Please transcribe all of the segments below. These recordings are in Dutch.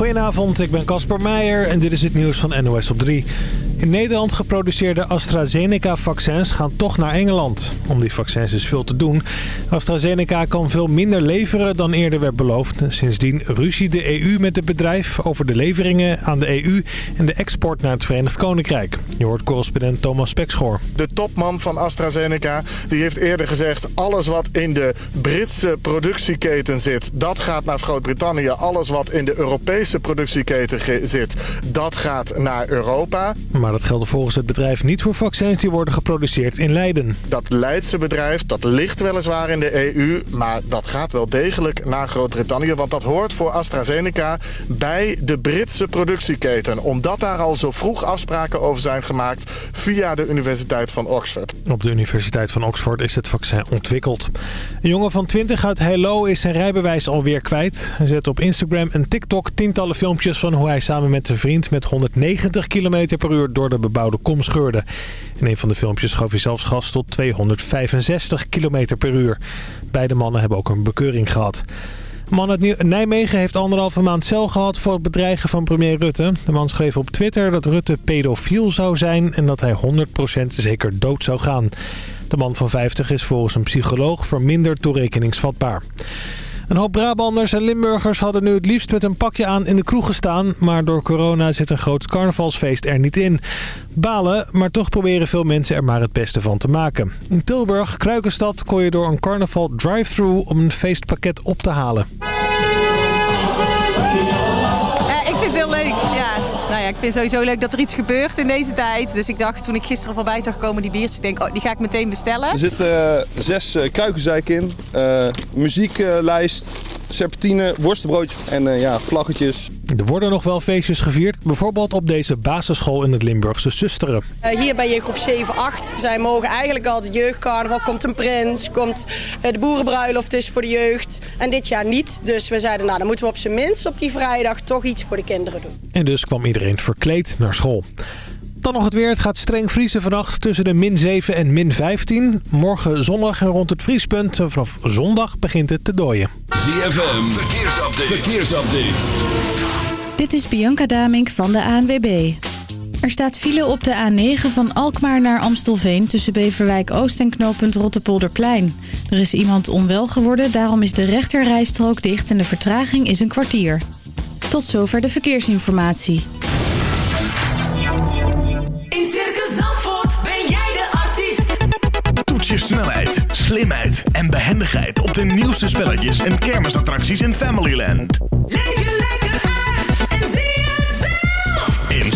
Goedenavond, ik ben Casper Meijer en dit is het nieuws van NOS op 3. In Nederland geproduceerde AstraZeneca-vaccins gaan toch naar Engeland. Om die vaccins is veel te doen. AstraZeneca kan veel minder leveren dan eerder werd beloofd. Sindsdien ruzie de EU met het bedrijf over de leveringen aan de EU... en de export naar het Verenigd Koninkrijk. Je hoort correspondent Thomas Spekschoor. De topman van AstraZeneca die heeft eerder gezegd... alles wat in de Britse productieketen zit, dat gaat naar Groot-Brittannië. Alles wat in de Europese productieketen zit, dat gaat naar Europa. Maar maar dat geldt volgens het bedrijf niet voor vaccins die worden geproduceerd in Leiden. Dat Leidse bedrijf, dat ligt weliswaar in de EU... maar dat gaat wel degelijk naar Groot-Brittannië... want dat hoort voor AstraZeneca bij de Britse productieketen. Omdat daar al zo vroeg afspraken over zijn gemaakt... via de Universiteit van Oxford. Op de Universiteit van Oxford is het vaccin ontwikkeld. Een jongen van 20 uit Hello is zijn rijbewijs alweer kwijt. Hij zet op Instagram en TikTok tientallen filmpjes... van hoe hij samen met zijn vriend met 190 km per uur door de bebouwde kom scheurde. In een van de filmpjes gaf hij zelfs gas tot 265 km per uur. Beide mannen hebben ook een bekeuring gehad. Een man uit Nijmegen heeft anderhalve maand cel gehad voor het bedreigen van premier Rutte. De man schreef op Twitter dat Rutte pedofiel zou zijn en dat hij 100% zeker dood zou gaan. De man van 50 is volgens een psycholoog verminderd toerekeningsvatbaar. Een hoop Brabanders en Limburgers hadden nu het liefst met een pakje aan in de kroeg gestaan. Maar door corona zit een groot carnavalsfeest er niet in. Balen, maar toch proberen veel mensen er maar het beste van te maken. In Tilburg, Kruikenstad, kon je door een carnaval drive-thru om een feestpakket op te halen. Vind sowieso leuk dat er iets gebeurt in deze tijd. Dus ik dacht toen ik gisteren voorbij zag komen die biertjes, denk oh, die ga ik meteen bestellen. Er zitten uh, zes uh, in, uh, muzieklijst, serpentine, worstenbroodjes en ja, vlaggetjes. Er worden nog wel feestjes gevierd, bijvoorbeeld op deze basisschool in het Limburgse Susteren. hier ben je groep 7, 8. Zij mogen eigenlijk altijd jeugdcarnaval, komt een prins, komt de boerenbruiloft is voor de jeugd. En dit jaar niet, dus we zeiden nou dan moeten we op zijn minst op die vrijdag toch iets voor de kinderen doen. En dus kwam iedereen verkleed naar school. Dan nog het weer. Het gaat streng vriezen vannacht tussen de min 7 en min 15. Morgen zonnig en rond het vriespunt. Vanaf zondag begint het te dooien. ZFM, verkeersupdate. verkeersupdate. Dit is Bianca Damink van de ANWB. Er staat file op de A9 van Alkmaar naar Amstelveen... tussen Beverwijk Oost en knooppunt Rottepolderplein. Er is iemand onwel geworden, daarom is de rechterrijstrook dicht... en de vertraging is een kwartier. Tot zover de verkeersinformatie. In Circus Zandvoort ben jij de artiest. Toets je snelheid, slimheid en behendigheid... op de nieuwste spelletjes en kermisattracties in Familyland. Leef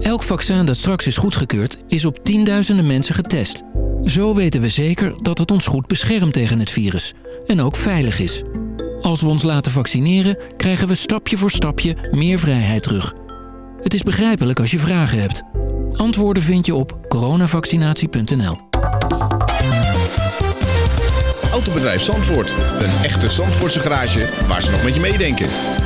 Elk vaccin dat straks is goedgekeurd is op tienduizenden mensen getest. Zo weten we zeker dat het ons goed beschermt tegen het virus. En ook veilig is. Als we ons laten vaccineren, krijgen we stapje voor stapje meer vrijheid terug. Het is begrijpelijk als je vragen hebt. Antwoorden vind je op coronavaccinatie.nl. Autobedrijf Zandvoort. Een echte Zandvoortse garage waar ze nog met je meedenken.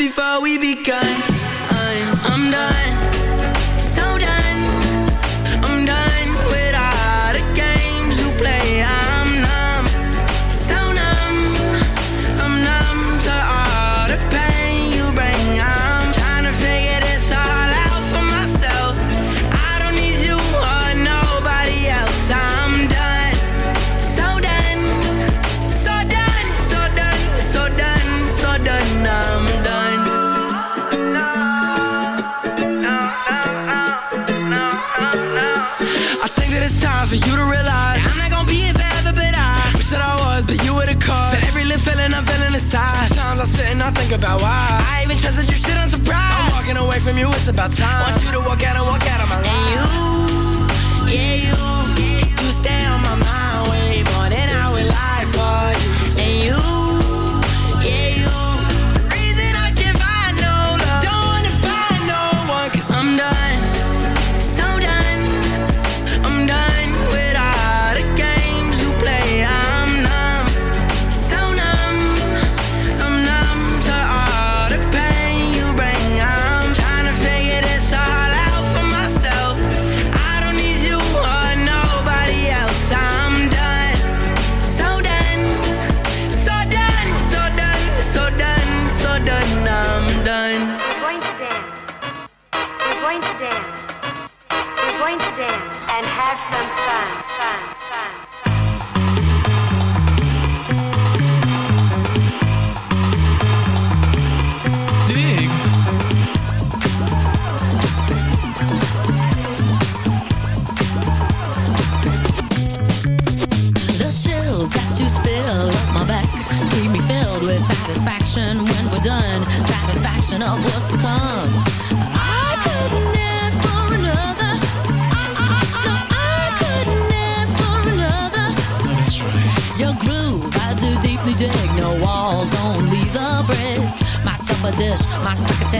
before we begin. time for you to realize I'm not gonna be here forever, but I wish that I was, but you were the cause. For every little feeling I'm feeling inside. Sometimes I sit and I think about why. I even trusted you, shit, I'm. I'm walking away from you, it's about time. Want you to walk out and walk out of my life. And you, yeah, you, you stay on my mind way more than I would lie for you. And you, yeah, you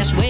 this way.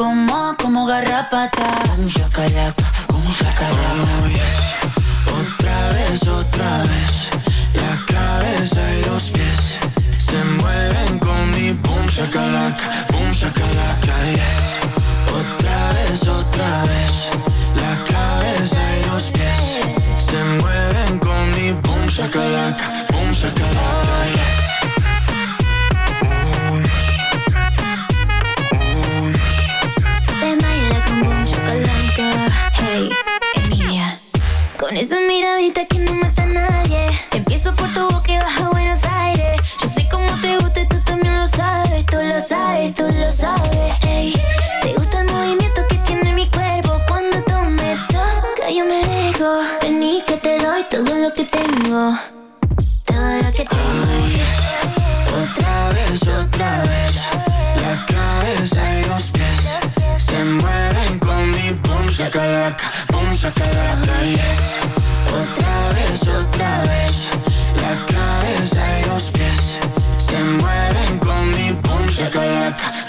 como, como garrapata. Un chacalaco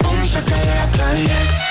Boom shakalaka, yes.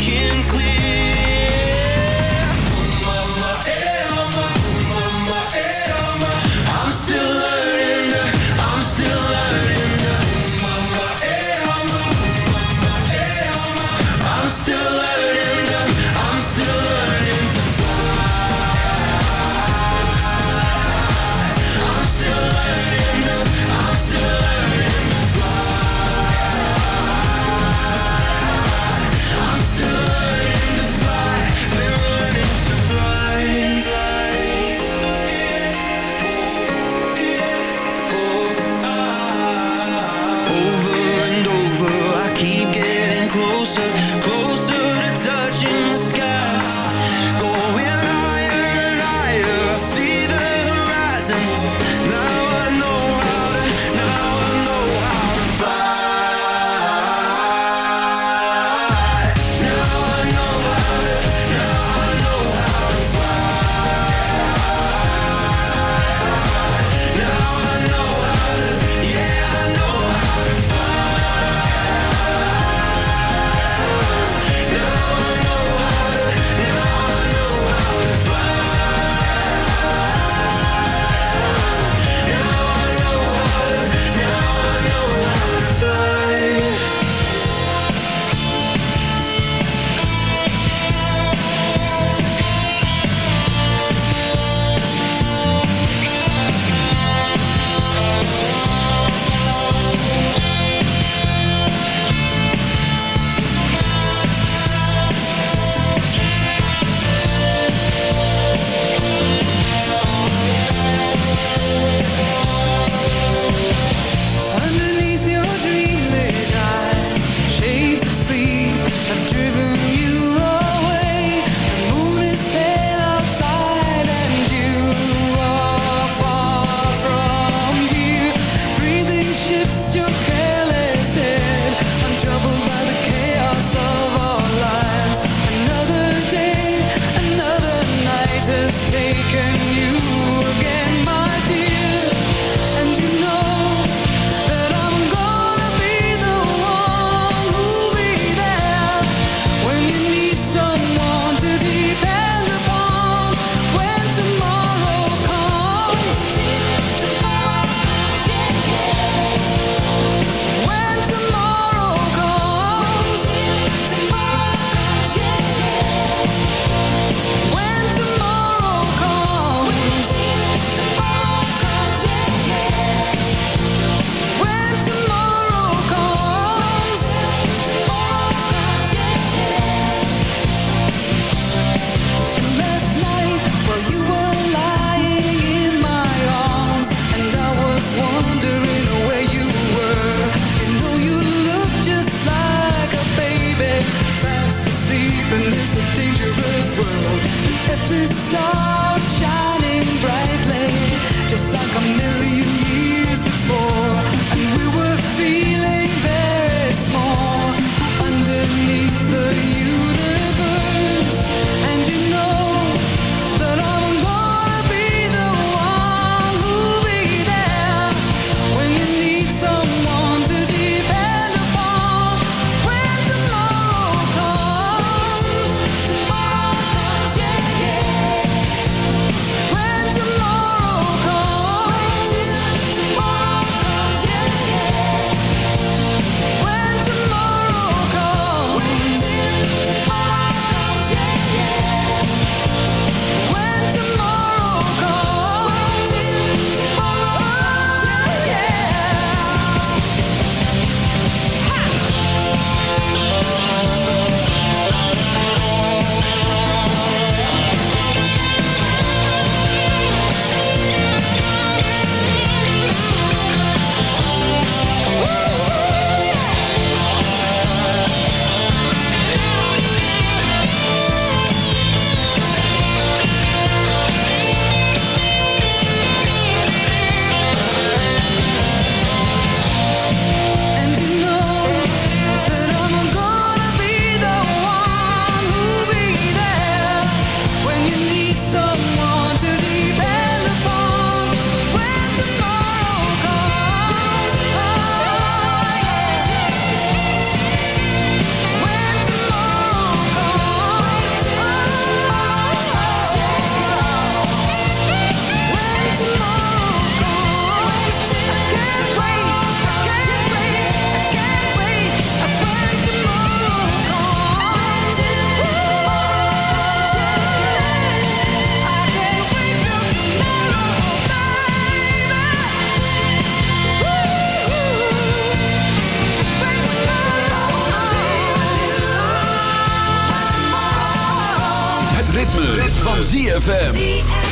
ZFM.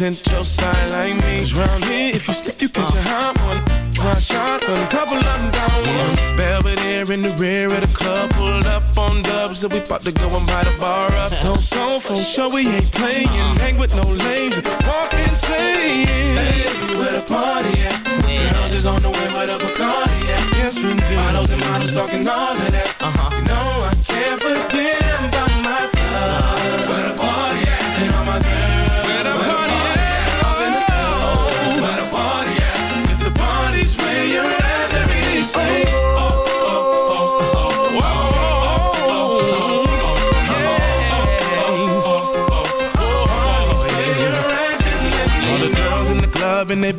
Represent your side like me. Cause round here, if you slip, you catch a hot one. One shot, a couple of them down one. Belvedere in the rear of the club, pulled up on dubs, and we about to go and buy the bar up. So, so, for sure, we ain't playing. Hang with no lames, walk insane. Hey, where the party at? Girls is on the way, where the Bacardi at? Yes, we do. Models and models talking all of that. Uh-huh. You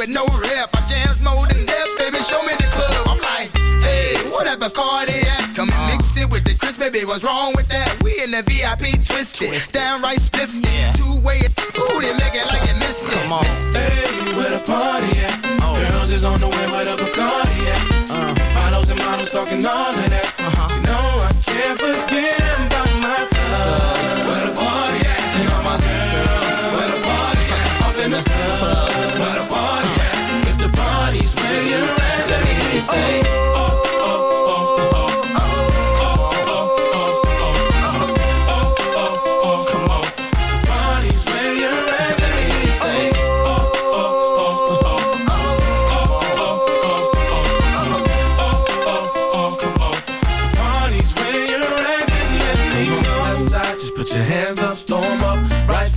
with no rep. I jams more than death, baby. Show me the club. I'm like, hey, whatever car they at. Come and mix it with the Chris, baby. What's wrong with that? We in the VIP twisted, downright spiffy. Two way, ooh, they make it like it missed it. Come on. Hey, where the party at? Oh. Girls is on the way, where the Bacardi at? Uh. Models and models talking all of that.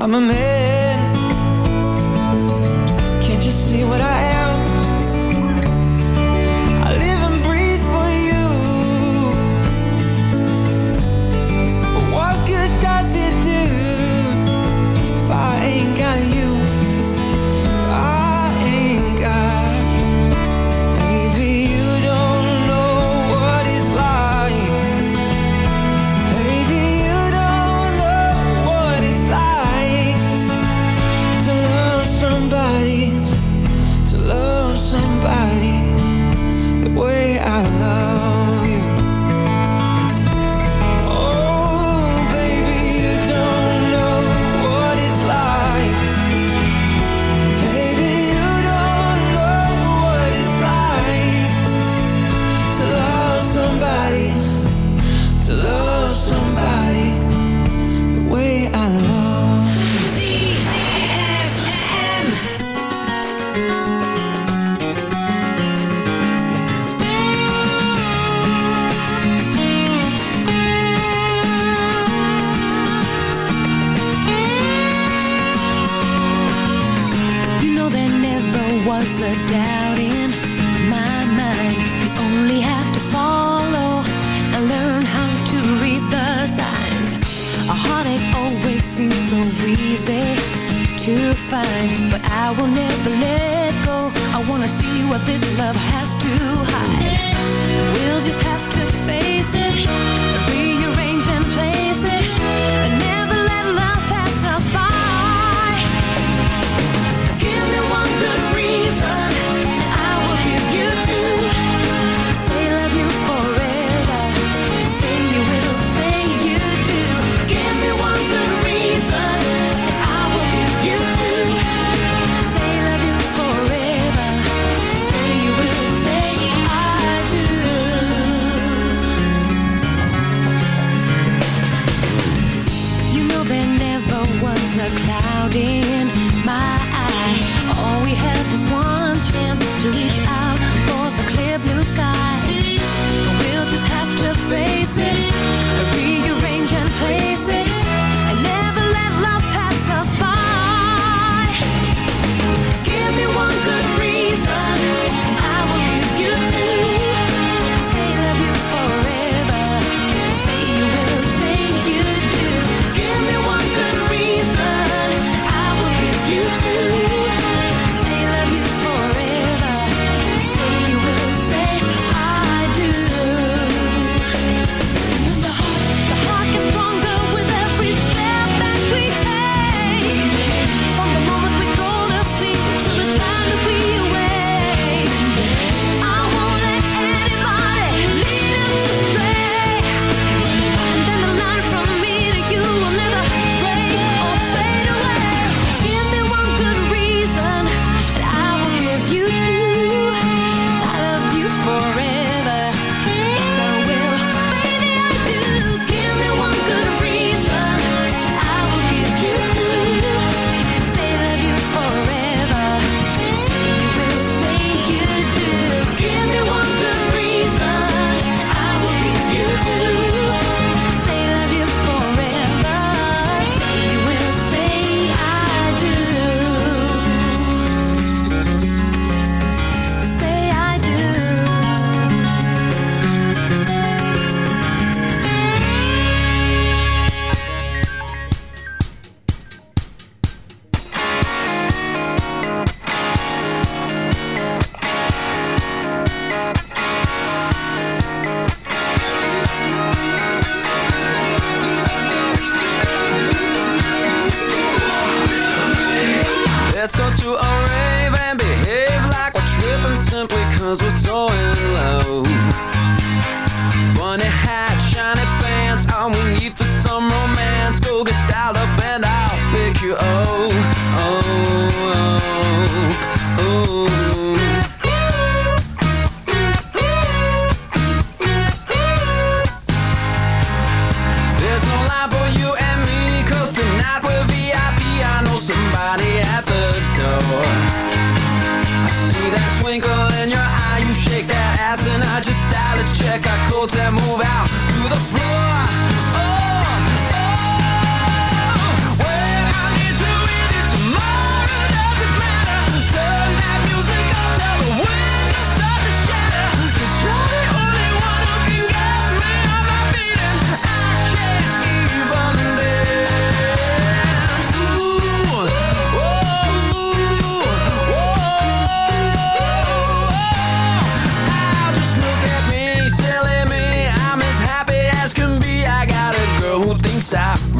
I'm a man.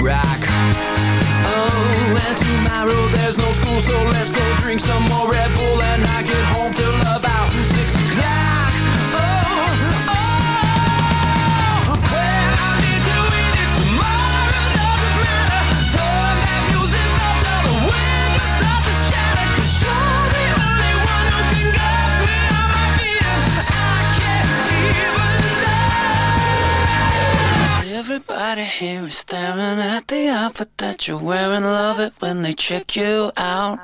rock Oh, and tomorrow there's no school So let's go drink some more Red Bull And I get home till about 6 o'clock. Everybody here is staring at the outfit that you're wearing. Love it when they check you out.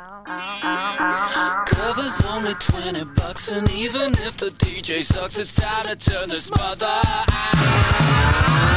Covers only 20 bucks, and even if the DJ sucks, it's time to turn this mother out.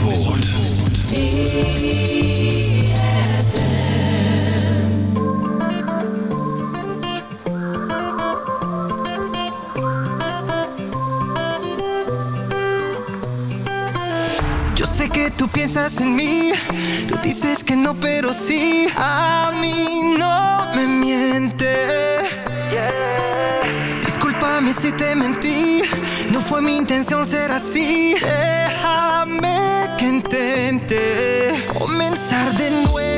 Yo sé que tú piensas en mí, tú dices que no, pero sí, a mí no me miente. Discúlpame si te mentí fue mi intención ser así. Déjame que intente comenzar de nuevo.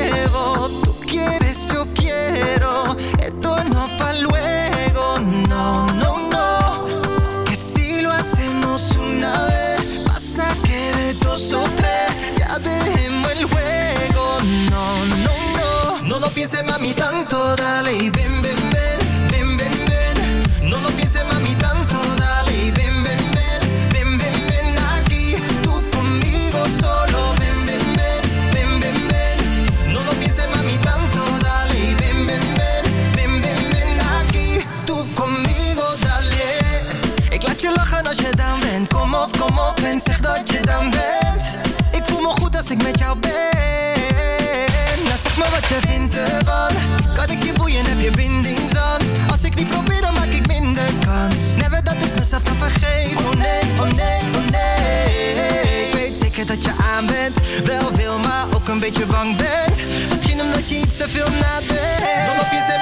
Wel veel, maar ook een beetje bang bent. Misschien omdat je iets te veel nadenkt. Dan op je zet,